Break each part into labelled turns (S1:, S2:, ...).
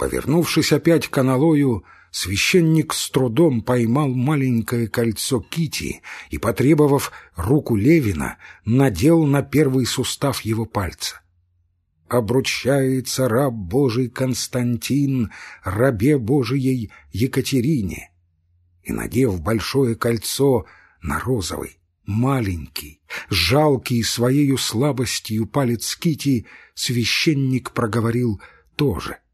S1: Повернувшись опять к аналою, священник с трудом поймал маленькое кольцо Кити и, потребовав руку Левина, надел на первый сустав его пальца. «Обручается раб Божий Константин рабе Божией Екатерине» и, надев большое кольцо на розовый, маленький, жалкий своею слабостью палец Кити, священник проговорил тоже —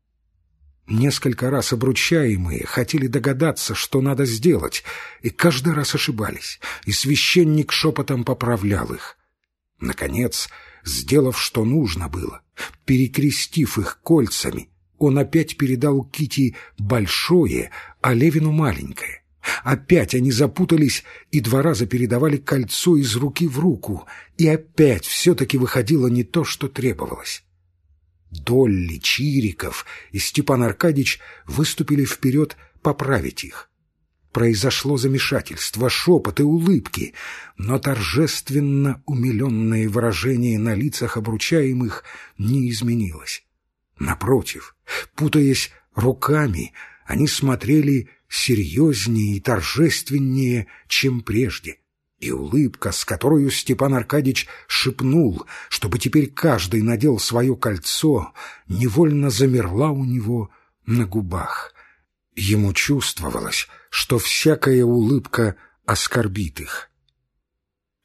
S1: Несколько раз обручаемые хотели догадаться, что надо сделать, и каждый раз ошибались, и священник шепотом поправлял их. Наконец, сделав, что нужно было, перекрестив их кольцами, он опять передал Кити большое, а Левину маленькое. Опять они запутались и два раза передавали кольцо из руки в руку, и опять все-таки выходило не то, что требовалось. Долли, Чириков и Степан Аркадьич выступили вперед поправить их. Произошло замешательство, шепот и улыбки, но торжественно умиленное выражение на лицах обручаемых не изменилось. Напротив, путаясь руками, они смотрели серьезнее и торжественнее, чем прежде — и улыбка, с которой Степан Аркадьич шепнул, чтобы теперь каждый надел свое кольцо, невольно замерла у него на губах. Ему чувствовалось, что всякая улыбка оскорбит их.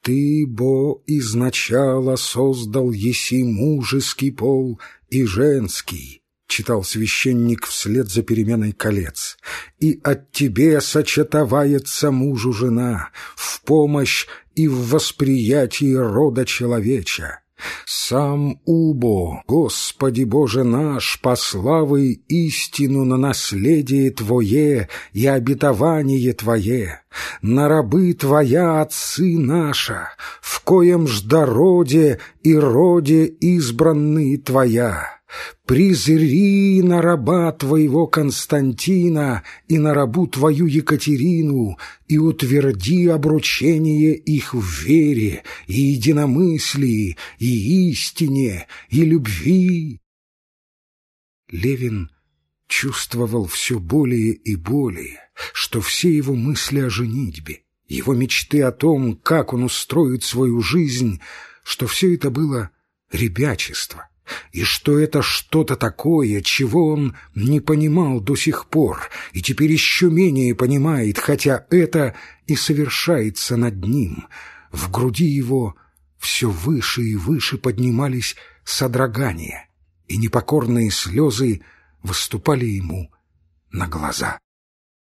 S1: «Ты, бо, изначала создал еси мужеский пол и женский, читал священник вслед за переменой колец, «и от тебе сочетовается мужу жена в помощь и в восприятии рода человеча. Сам Убо, Господи Боже наш, по славы истину на наследие Твое и обетование Твое, на рабы Твоя отцы наша, в коем жда роде и роде избранные Твоя» Призри на раба твоего Константина и на рабу твою Екатерину и утверди обручение их в вере и единомыслии и истине и любви. Левин чувствовал все более и более, что все его мысли о женитьбе, его мечты о том, как он устроит свою жизнь, что все это было ребячество, и что это что-то такое, чего он не понимал до сих пор, и теперь еще менее понимает, хотя это и совершается над ним. В груди его все выше и выше поднимались содрогания, и непокорные слезы выступали ему на глаза.